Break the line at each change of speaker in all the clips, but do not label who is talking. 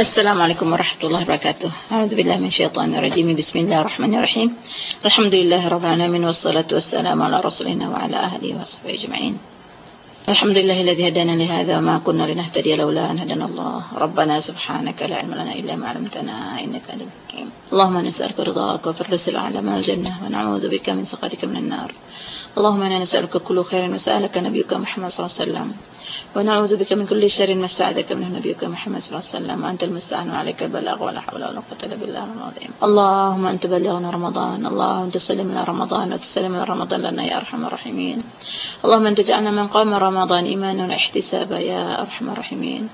السلام عليكم ورحمة الله وبركاته. أعوذ بالله من الشيطان الرجيم. بسم الله الرحمن الرحيم. الحمد لله رب العالمين والصلاة والسلام على رسولنا وعلى أهله وصحبه أجمعين. الحمد لله الذي هدانا لهذا وما كنا لنهتدي لولا أن هدانا الله. ربنا سبحانك لا علم لنا إلا ما علمتنا إنك أنت الحكيم. اللهم نسألك رضاك وفردوس الأعلى من الجنة ونعوذ بك من سخطك من النار. اللهم إنا نسألك كل خير وسألك نبيك محمد صلى الله عليه وسلم. ونعوذ بك من كل شر ما استعاذك منه نبيك محمد صلى الله عليه وسلم. وأنت المستعان وعليك البلاغ ولا حول ولا قوة إلا بالله العظيم. اللهم أنت بلغنا رمضان. اللهم تسلمنا رمضان. وتسلمنا رمضان لنا يا أرحم الراحمين. اللهم أنت جعلنا من قام رمضان إيمانا واحتسابا يا أرحم الراحمين.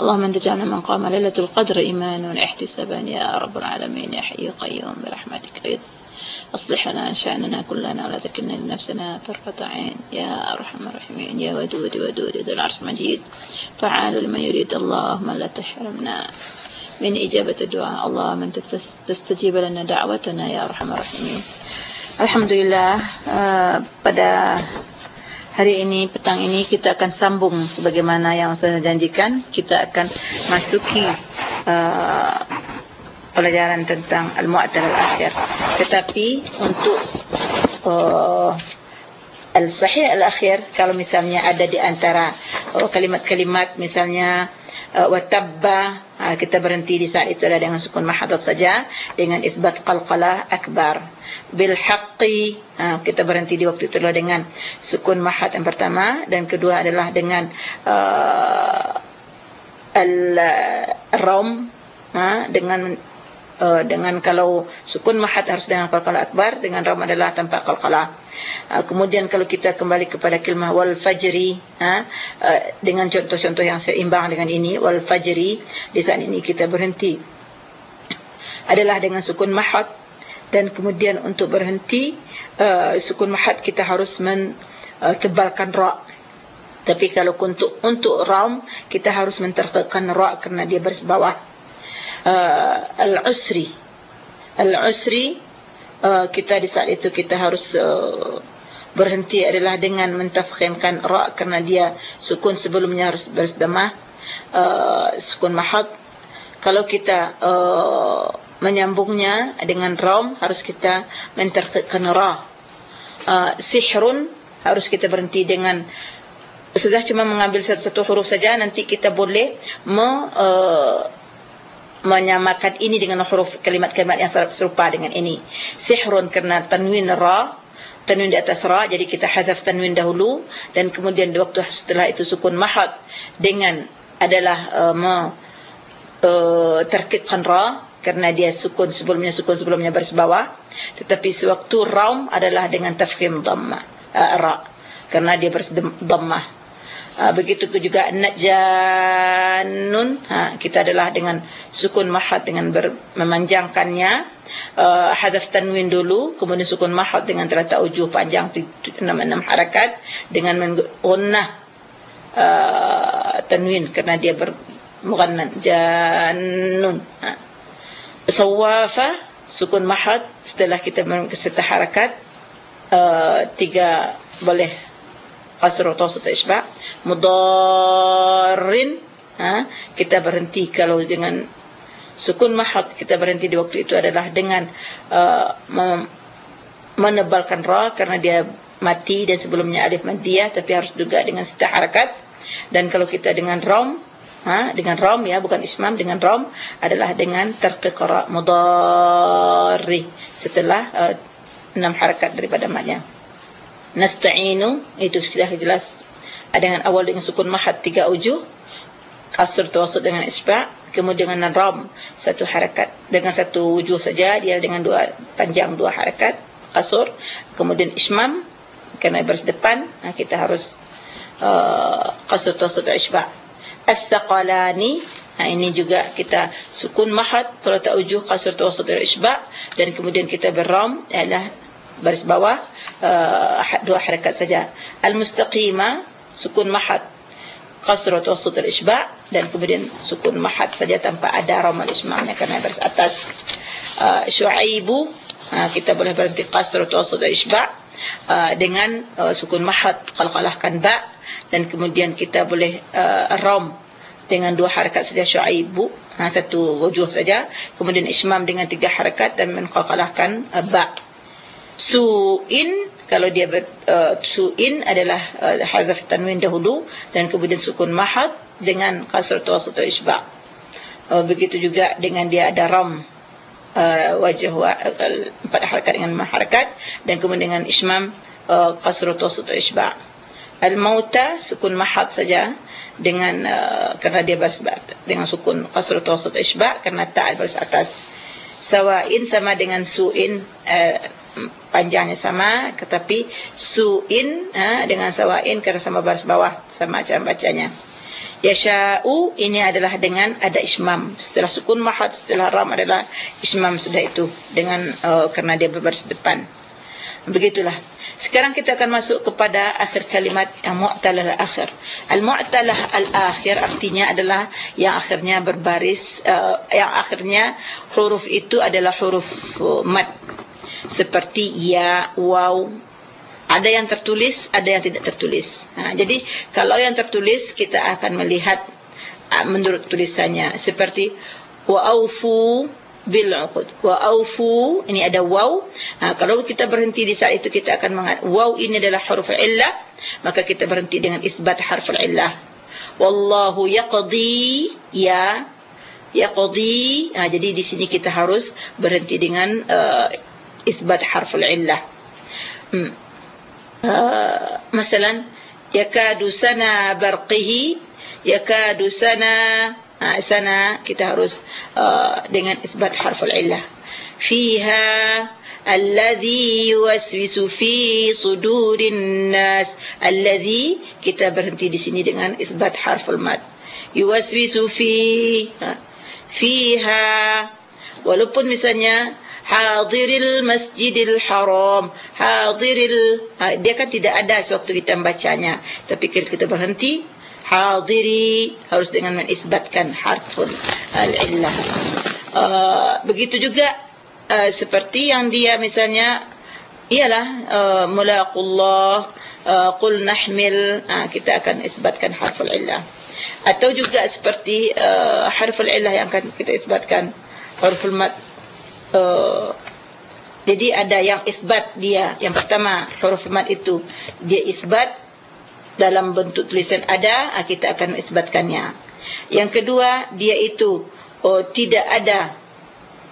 اللهم أنت جعلنا من قام ليلة القدر إيمانا واحتسابا يا رب العالمين. يا حي قيوم برحمتك. أصلح لنا شأننا كلنا ولا تكلنا لنفسنا طرفة عين يا أرحم الراحمين يا ودود ودود ذو العرش المجيد فعال لما يريد اللهم لا تحرمنا من إجابة الدعاء اللهم أنت تستجيب لنا دعوتنا يا أرحم الراحمين Alhamdulillah uh, pada hari ini petang ini kita akan sambung sebagaimana yang saya janjikan kita akan masuki uh, pelajaran tentang al-mu'tal al-akhir. Tetapi untuk uh, al-sahih al-akhir kalau misalnya ada di antara uh, kalimat-kalimat uh, misalnya uh, watabba uh, kita berhenti di saat itu dengan sukun mahadat saja dengan isbat qalqalah akbar. Bil haqqi uh, kita berhenti di waktu itu adalah dengan sukun mahad yang pertama dan kedua adalah dengan uh, al-ram uh, dengan uh, dengan kalau sukun mahat harus dengan qalqalah akbar dengan ram adalah tanpa qalqalah uh, kemudian kalau kita kembali kepada kalimah wal fajri uh, uh, dengan contoh-contoh yang seimbang dengan ini wal fajri di saat ini kita berhenti adalah dengan sukun mahat. Dan kemudian untuk berhenti uh, sukun mahat kita harus mentebalkan uh, ra. Tapi kalau untuk untuk ram kita harus menterkakan ra kerana dia berbawah uh, al-usri. Al-usri uh, kita di saat itu kita harus uh, berhenti adalah dengan mentafkhimkan ra kerana dia sukun sebelumnya harus bersdamah uh, sukun mahad. Kalau kita uh, menyambungnya dengan ram harus kita mentarqiqkan ra. Uh, sihrun harus kita berhenti dengan sudah cuma mengambil satu-satu huruf saja nanti kita boleh me, uh, menyamakan ini dengan huruf kalimat-kalimat yang serupa dengan ini. Sihrun kerana tanwin ra, tanwin di atas ra, jadi kita hazaf tanwin dahulu dan kemudian di waktu setelah itu sukun mahad dengan adalah uh, me uh, terkitkan ra kerana dia sukun sebelumnya sukun sebelumnya baris bawah tetapi sewaktu raum adalah dengan tafkhim dhamma uh, ra kerana dia baris dhammah Ha, begitu juga najanun ha, kita adalah dengan sukun mahad dengan memanjangkannya. Uh, hadaf tanwin dulu kemudian sukun mahad dengan terletak ujuh panjang enam-enam harakat dengan mengunnah uh, tanwin kerana dia bermughannan ha. sawafa sukun mahad setelah kita serta harakat uh, tiga boleh qasr atau isba mudarrin ha kita berhenti kalau dengan sukun mahad kita berhenti di waktu itu adalah dengan uh, menebalkan ra karena dia mati dan sebelumnya alif madiyah tapi harus juga dengan setah harakat. Dan kalau kita dengan ram ha dengan ram ya bukan ismam dengan ram adalah dengan terqiqra mudarri setelah uh, enam harakat daripada maknya nasta'inu itu sudah jelas. Dengan awal dengan sukun mahad tiga ujuh kasr tawassut dengan isba kemudian dengan ram satu harakat. Dengan satu ujuh saja dia dengan dua panjang dua harakat kasur kemudian ismam kerana baris depan. Kita harus uh, kasr tawassut isba. As-saqalani Nah ini juga kita sukun mahad kalau tak ujuh kasr tawassut isba dan kemudian kita beram ialah baris bawah uh, dua harakat saja. Al-mustaqima sukun mahad qasr atau sut al-isba dan kemudian sukun mahad saja tanpa ada ramal isma'nya kerana baris atas. Uh, syuaibu uh, kita boleh berhenti qasr atau sut al-isba uh, dengan uh, sukun mahad qalqalahkan ba dan kemudian kita boleh uh, ram dengan dua harakat saja syuaibu. Ha, satu wujuh saja kemudian ismam dengan tiga harakat dan menqalqalahkan uh, ba suin kalau dia uh, suin adalah uh, hazaf tanwin dahulu dan kemudian sukun mahad dengan kasr tawassut isba. Uh, begitu juga dengan dia ada ram uh, wajah wa, uh, empat harakat dengan harakat dan kemudian dengan ismam uh, kasr tawassut isba. Al mauta sukun mahad saja dengan uh, kerana dia baris dengan sukun qasr tawassut isba kerana ta baris atas. Sawain sama dengan suin uh, panjangnya sama tetapi suin uh, dengan sawain kerana sama baris bawah sama cara bacanya yasha'u ini adalah dengan ada ismam setelah sukun mahad setelah ram adalah ismam sudah itu dengan uh, kerana dia berbaris depan begitulah sekarang kita akan masuk kepada akhir kalimat mu'talah al-akhir. Al-mu'talah al-akhir artinya adalah yang akhirnya berbaris, uh, yang akhirnya huruf itu adalah huruf uh, mat. Seperti ya, waw. Ada yang tertulis, ada yang tidak tertulis. Ha, jadi kalau yang tertulis kita akan melihat uh, menurut tulisannya. Seperti wa'awfu bil uqud wa aufu ini ada waw ha, kalau kita berhenti di saat itu kita akan waw ini adalah huruf illah maka kita berhenti dengan isbat harf illah wallahu yaqdi ya yaqdi ha, jadi di sini kita harus berhenti dengan uh, isbat harf illah. Hmm. uh, masalan yakadu sana barqihi yakadu sana ha, sana kita harus uh, dengan isbat harful illah. Fiha alladhi yuwaswisu fi sudurin nas alladhi kita berhenti di sini dengan isbat harful mad. Yuwaswisu fi ha, fiha walaupun misalnya hadiril masjidil haram hadiril ha, dia kan tidak ada sewaktu kita membacanya tapi kita berhenti hadiri harus dengan menisbatkan harfun al-illah. Uh, begitu juga uh, seperti yang dia misalnya ialah uh, mulaqullah uh, qul nahmil uh, kita akan isbatkan harful illah. Atau juga seperti uh, harful illah yang akan kita isbatkan harful mad uh, jadi ada yang isbat dia. Yang pertama huruf mad itu. Dia isbat dalam bentuk tulisan ada ah, kita akan isbatkannya. Yang kedua dia itu oh, tidak ada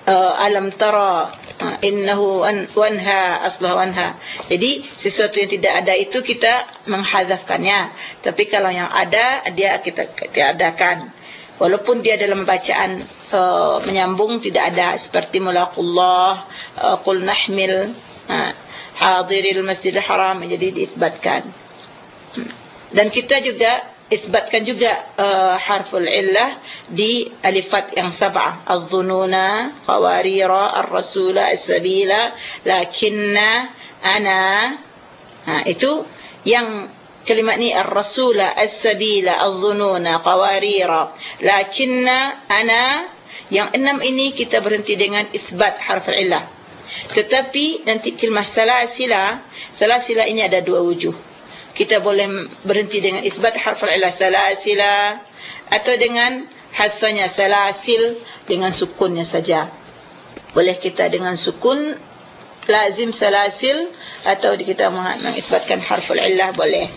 uh, alam tara uh, innahu wanha aslah wanha. Jadi sesuatu yang tidak ada itu kita menghadzafkannya tapi kalau yang ada dia kita tiadakan walaupun dia dalam bacaan uh, menyambung tidak ada seperti mulaqullah uh, qul nahmil uh, hadiril masjidil haram jadi diisbatkan. Dan kita juga isbatkan juga uh, harful illah di alifat yang sab'ah az-zununa qawarira ar-rasula as-sabila lakinna ana. Ha, itu yang kalimat ni ar-rasula as-sabila az-zununa qawarira. Lakinna ana yang enam ini kita berhenti dengan isbat harful illah. Tetapi nanti kalimah salasila salasila ini ada dua wujuh. Kita boleh berhenti dengan isbat harful ilah salasila atau dengan hadfanya salasil dengan sukunnya saja. Boleh kita dengan sukun lazim salasil atau kita mengisbatkan harful illah boleh.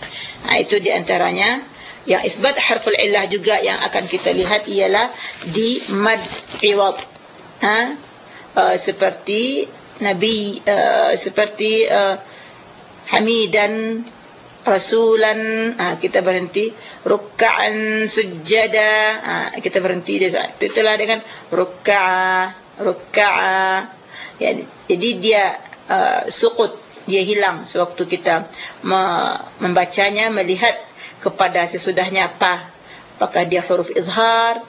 Ha, itu di antaranya. Yang isbat harful illah juga yang akan kita lihat ialah di mad iwad ha? uh, seperti nabi uh, seperti uh, hamidan rasulan ha, kita berhenti. Ruk'an sujada ha, kita berhenti dia itulah dengan ruk'a ruk'a ya, jadi dia uh, sukut dia hilang sewaktu kita membacanya melihat kepada sesudahnya apa. Apakah dia huruf izhar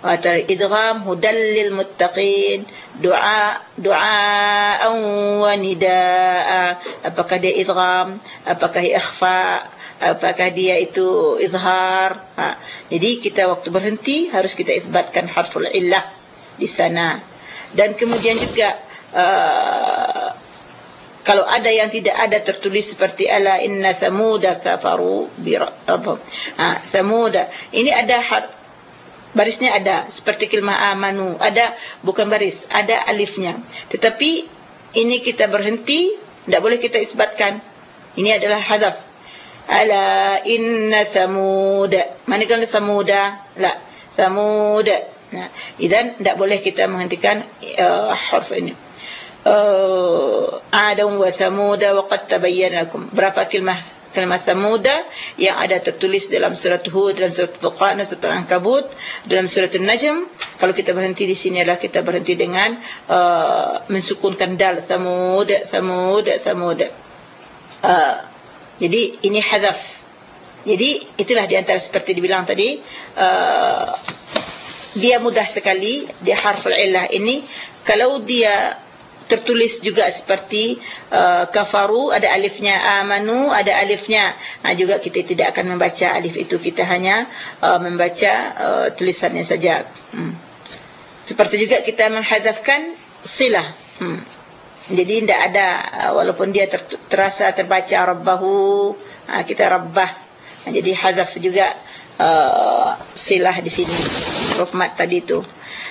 atau idgham hudal lil muttaqin doa doa wa nidaa. Apakah dia idgham apakah ikhfa apakah dia itu izhar. Ha. jadi kita waktu berhenti harus kita isbatkan harful illah di sana. Dan kemudian juga uh, kalau ada yang tidak ada tertulis seperti ala inna samuda kafaru bi rabbihim ha samuda ini ada har barisnya ada seperti kalimah amanu. Ada bukan baris ada alifnya. Tetapi ini kita berhenti tidak boleh kita isbatkan. Ini adalah hadaf. Ala inna samud mana kan samuda la. Samud nah idan tidak boleh kita menghentikan uh, huruf ini uh, adam wa samud wa qad tabayyana lakum berapa kalimah kalimat samuda yang ada tertulis dalam surat Hud dalam surat Furqan dan surat Al-Ankabut dalam surat An-Najm. Kalau kita berhenti di sini adalah kita berhenti dengan uh, mensukunkan dal samud samud samud. Uh, jadi ini hazaf. Jadi itulah di antara seperti dibilang tadi uh, dia mudah sekali dia harful illah ini. Kalau dia tertulis juga seperti uh, kafaru ada alifnya amanu ada alifnya ha, juga kita tidak akan membaca alif itu kita hanya uh, membaca uh, tulisannya saja. Hmm. seperti juga kita menghadafkan silah. Hmm. jadi tidak ada uh, walaupun dia ter terasa terbaca rabbahu ha, kita rabbah. Ha, jadi hadaf juga uh, silah di sini. Huruf mat tadi itu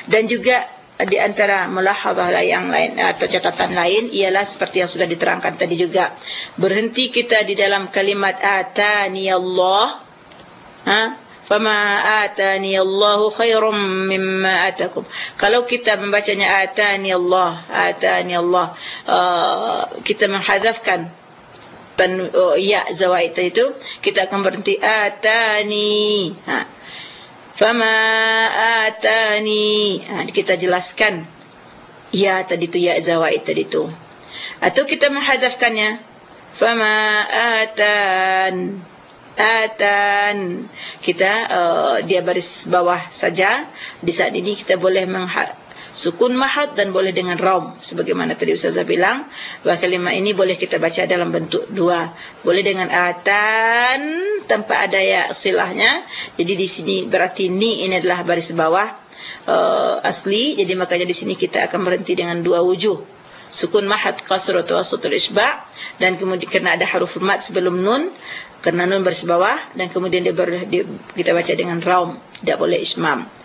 dan juga di antara mulahazah yang lain atau catatan lain ialah seperti yang sudah diterangkan tadi juga. Berhenti kita di dalam kalimat atani Allah. Ha? Fama atani Allah khairum mimma atakum. Kalau kita membacanya atani Allah atani Allah uh, kita menghadzafkan tan uh, ya zawaid itu kita akan berhenti atani. Ha fama atani. Ha, kita jelaskan. Ya tadi tu ya zawaid tadi tu. Atau kita menghadafkannya. Fama atan. Atan. Kita uh, dia baris bawah saja. Di saat ini kita boleh menghadaf sukun mahad dan boleh dengan rom sebagaimana tadi ustazah bilang. Bahawa kalimah ini boleh kita baca dalam bentuk dua. Boleh dengan atan tanpa ada ya silahnya. Jadi di sini berarti ni ini adalah baris bawah uh, asli. Jadi makanya di sini kita akan berhenti dengan dua wujuh. Sukun mahad qasr atau wasut isba. Dan kemudian kena ada huruf mat sebelum nun kerana nun baris bawah. Dan kemudian dia, ber, dia kita baca dengan rom. Tidak boleh ismam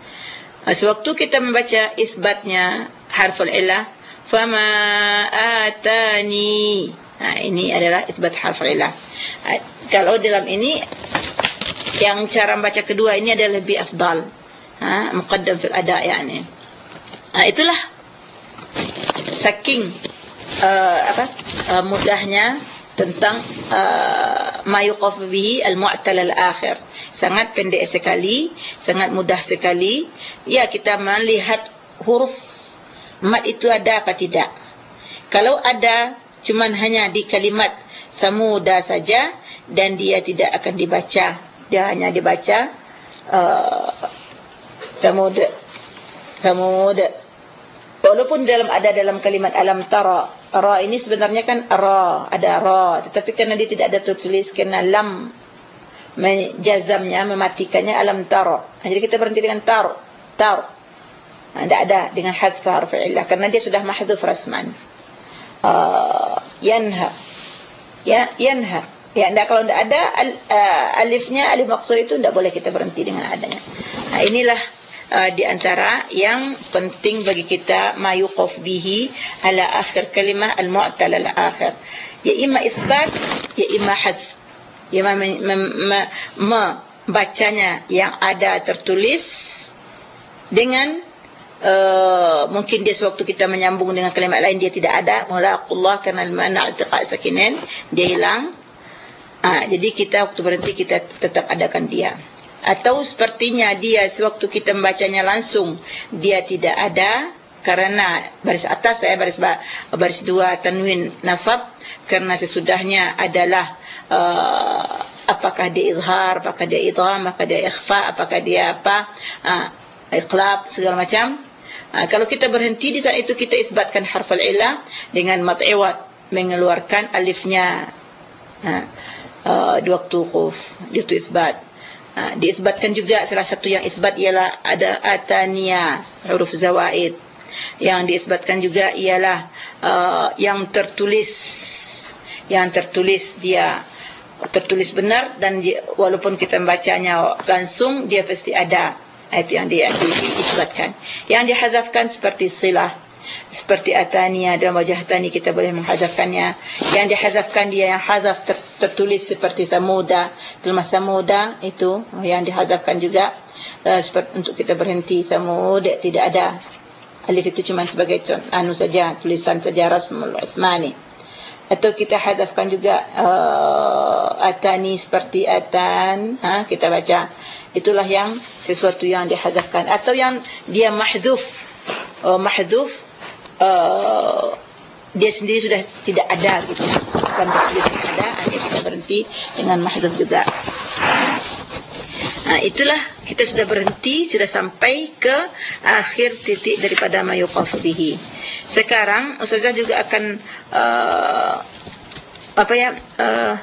Sewaktu kita membaca isbatnya harful illah fama atani. Ha, ini adalah isbat harful illah ha, kalau dalam ini yang cara membaca kedua ini adalah lebih afdal. Ha muqaddam fil ada yani. Ha, itulah saking uh, apa uh, mudahnya tentang uh, mayuqaf bihi al-mu'tal al-akhir. Sangat pendek sekali sangat mudah sekali. Ya kita melihat huruf mat itu ada apa tidak. Kalau ada cuman hanya di kalimat samuda saja dan dia tidak akan dibaca. Dia hanya dibaca uh, samud samud walaupun dalam ada dalam kalimat alam tara ra ini sebenarnya kan ra ada ra. Tetapi karena dia tidak ada tertulis kena lam menjazamnya mematikannya alam taro jadi kita berhenti dengan tar tar. Tidak ada dengan hadf harf illah karena dia sudah mahdzuf rasman. Uh, yanha. Ya yanha. Ya tidak kalau tidak ada uh, alifnya alif maksud itu tidak boleh kita berhenti dengan adanya. Nah, inilah uh, di antara yang penting bagi kita mayuqaf bihi ala akhir kalimah al-mu'tal al-akhir. Ya imma isbat ya imma hazf ya membacanya yang ada tertulis dengan Uh, mungkin dia sewaktu kita menyambung dengan kalimat lain dia tidak ada. Mulaqullah karena mana iltiqa sakinin dia hilang. Ah jadi kita waktu berhenti kita tetap adakan dia atau sepertinya dia sewaktu kita membacanya langsung dia tidak ada karena baris atas saya baris baris dua tanwin nasab karena sesudahnya adalah uh, apakah dia izhar apakah dia idgham apakah dia ikhfa apakah dia apa uh, iqlab segala macam. Uh, kalau kita berhenti di saat itu kita isbatkan harf al-illah dengan mat iwad mengeluarkan alifnya uh, uh, di waktu quf di waktu isbat Ha, diisbatkan juga salah satu yang isbat ialah ada atania huruf zawaid. Yang diisbatkan juga ialah uh, yang tertulis yang tertulis dia tertulis benar dan dia, walaupun kita membacanya langsung dia pasti ada. Itu yang di, di, disebutkan yang dihazafkan seperti silah seperti atania dalam wajah tani kita boleh menghazafkannya. Yang dihazafkan dia yang hazaf ter, tertulis seperti samuda dalam samuda itu yang dihazafkan juga. Uh, seperti untuk kita berhenti samuda tidak ada. Alif itu cuma sebagai contoh anu saja tulisan saja rasmul asmani atau kita hadafkan juga uh, atani seperti atan ha kita baca. Itulah yang sesuatu yang dihadafkan atau yang dia mahdzuf uh, mahdzuf uh, dia sendiri sudah tidak ada gitu bukan tertulis ada hanya kita berhenti dengan mahdzuf juga Nah, itulah kita sudah berhenti sudah sampai ke akhir titik daripada mayuqaf bihi. Sekarang ustazah juga akan uh, apa ya uh,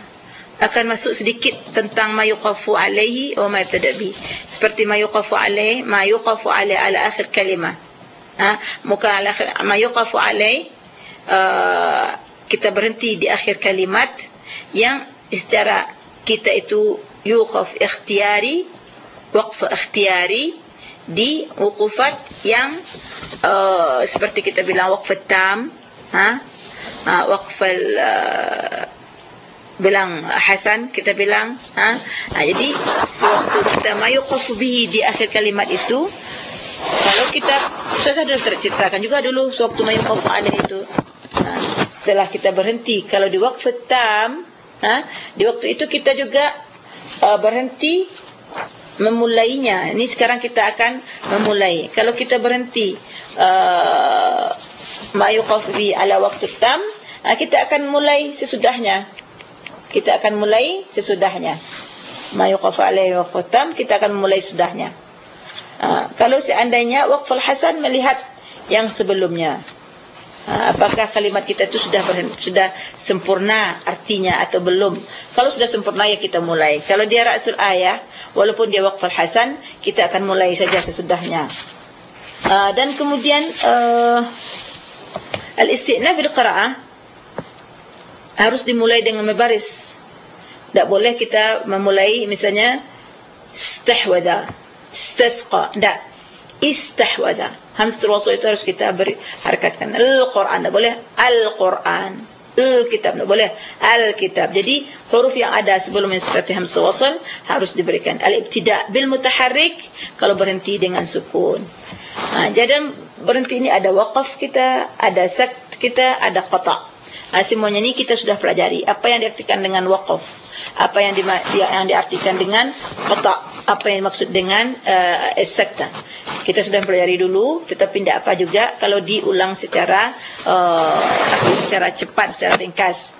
akan masuk sedikit tentang mayuqafu alaihi wa ma yabtadabi. Seperti mayuqafu alaihi, mayuqafu alaihi ala akhir kalimah. Ha, muka akhir mayuqafu alaihi uh, kita berhenti di akhir kalimat yang secara kita itu yuqaf ikhtiyari waqf ikhtiyari di wuqufat yang uh, seperti kita bilang waqf tam ha? Uh, waqf uh, bilang hasan kita bilang ha? Uh, jadi sewaktu kita mayuqaf bihi di akhir kalimat itu kalau kita saya sudah terceritakan juga dulu sewaktu mayuqaf ada itu uh, setelah kita berhenti kalau di waqf tam ha di waktu itu kita juga uh, berhenti memulainya. Ini sekarang kita akan memulai. Kalau kita berhenti uh, mayuqaf bi ala waktu tam, uh, kita akan mulai sesudahnya. Kita akan mulai sesudahnya. Mayuqaf alaihi waqfu tam, kita akan mulai sudahnya. Uh, kalau seandainya waqful hasan melihat yang sebelumnya. Ha, apakah kalimat kita itu sudah sudah sempurna artinya atau belum? Kalau sudah sempurna ya kita mulai. Kalau dia rasul ayah walaupun dia waqful hasan kita akan mulai saja sesudahnya. Uh, dan kemudian uh, al-istinaf bil qira'ah harus dimulai dengan membaris tak boleh kita memulai misalnya istahwada istasqa tak istahwada. Hamzatul wasl itu harus kita beri harakatkan al-Quran boleh. al-Quran. Al-kitab boleh. Al-kitab. Jadi huruf yang ada sebelum seperti hamzatul wasl harus diberikan. Al-ibtida bil mutaharrik kalau berhenti dengan sukun. Ha, jadi berhenti ini ada waqaf kita ada sakt kita ada qata. Ha, semuanya ini kita sudah pelajari. Apa yang diartikan dengan waqaf? Apa yang di, yang diartikan dengan qata apa yang maksud dengan uh, sakta kita sudah pelajari dulu tetapi tidak apa juga kalau diulang secara uh, secara cepat secara ringkas.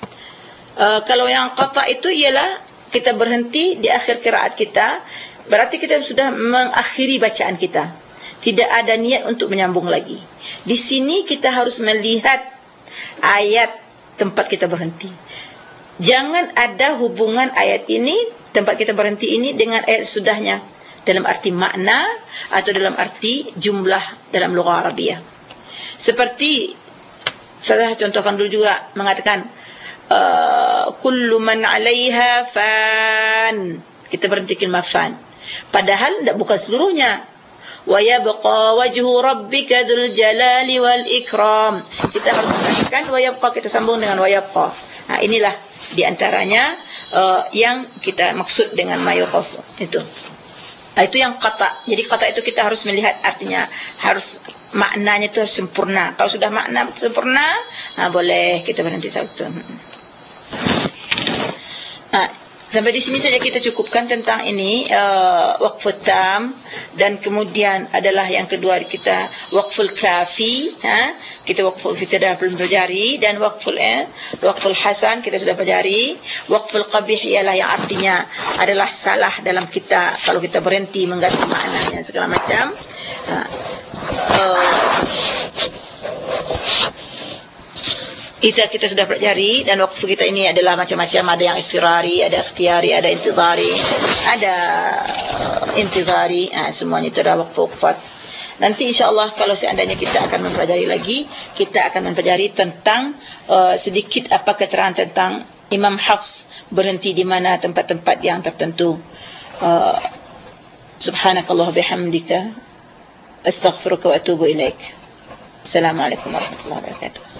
Uh, kalau yang qata itu ialah kita berhenti di akhir qiraat kita berarti kita sudah mengakhiri bacaan kita. Tidak ada niat untuk menyambung lagi. Di sini kita harus melihat ayat tempat kita berhenti. Jangan ada hubungan ayat ini tempat kita berhenti ini dengan ayat sudahnya dalam arti makna atau dalam arti jumlah dalam lughah Arabiah. Seperti saya contohkan dulu juga mengatakan uh, kullu man 'alaiha fan. Kita berhenti kalimah fan. Padahal tidak bukan seluruhnya. Wa yabqa wajhu rabbika dzul jalali wal ikram. Kita harus mengatakan wa yabqa kita sambung dengan wa yabqa. Ha inilah di antaranya uh, yang kita maksud dengan mayuqaf itu. Nah, itu yang kata. Jadi kata itu kita harus melihat artinya harus maknanya itu harus sempurna. Kalau sudah makna sempurna, nah, boleh kita berhenti satu. Sampai di sini saja kita cukupkan tentang ini uh, waqful tam. Dan kemudian adalah yang kedua kita waqful kafi ha? Kita waqful kita dah pelajari. Dan waqful eh waqful hasan kita sudah pelajari. Waqful qabih ialah yang artinya adalah salah dalam kita kalau kita berhenti mengganti maknanya segala macam. Ha. uh, kita kita sudah pelajari dan waktu kita ini adalah macam-macam. Ada yang istirari, ada ikhtiari, ada intizari, ada intizari, ah semuanya itu adalah waktu waqf. Nanti insya-Allah kalau seandainya kita akan mempelajari lagi, kita akan mempelajari tentang uh, sedikit apa keterangan tentang Imam Hafs berhenti di mana tempat-tempat yang tertentu. Uh, subhanakallah bihamdika. Astaghfiruka wa atubu ilaik. Assalamualaikum warahmatullahi wabarakatuh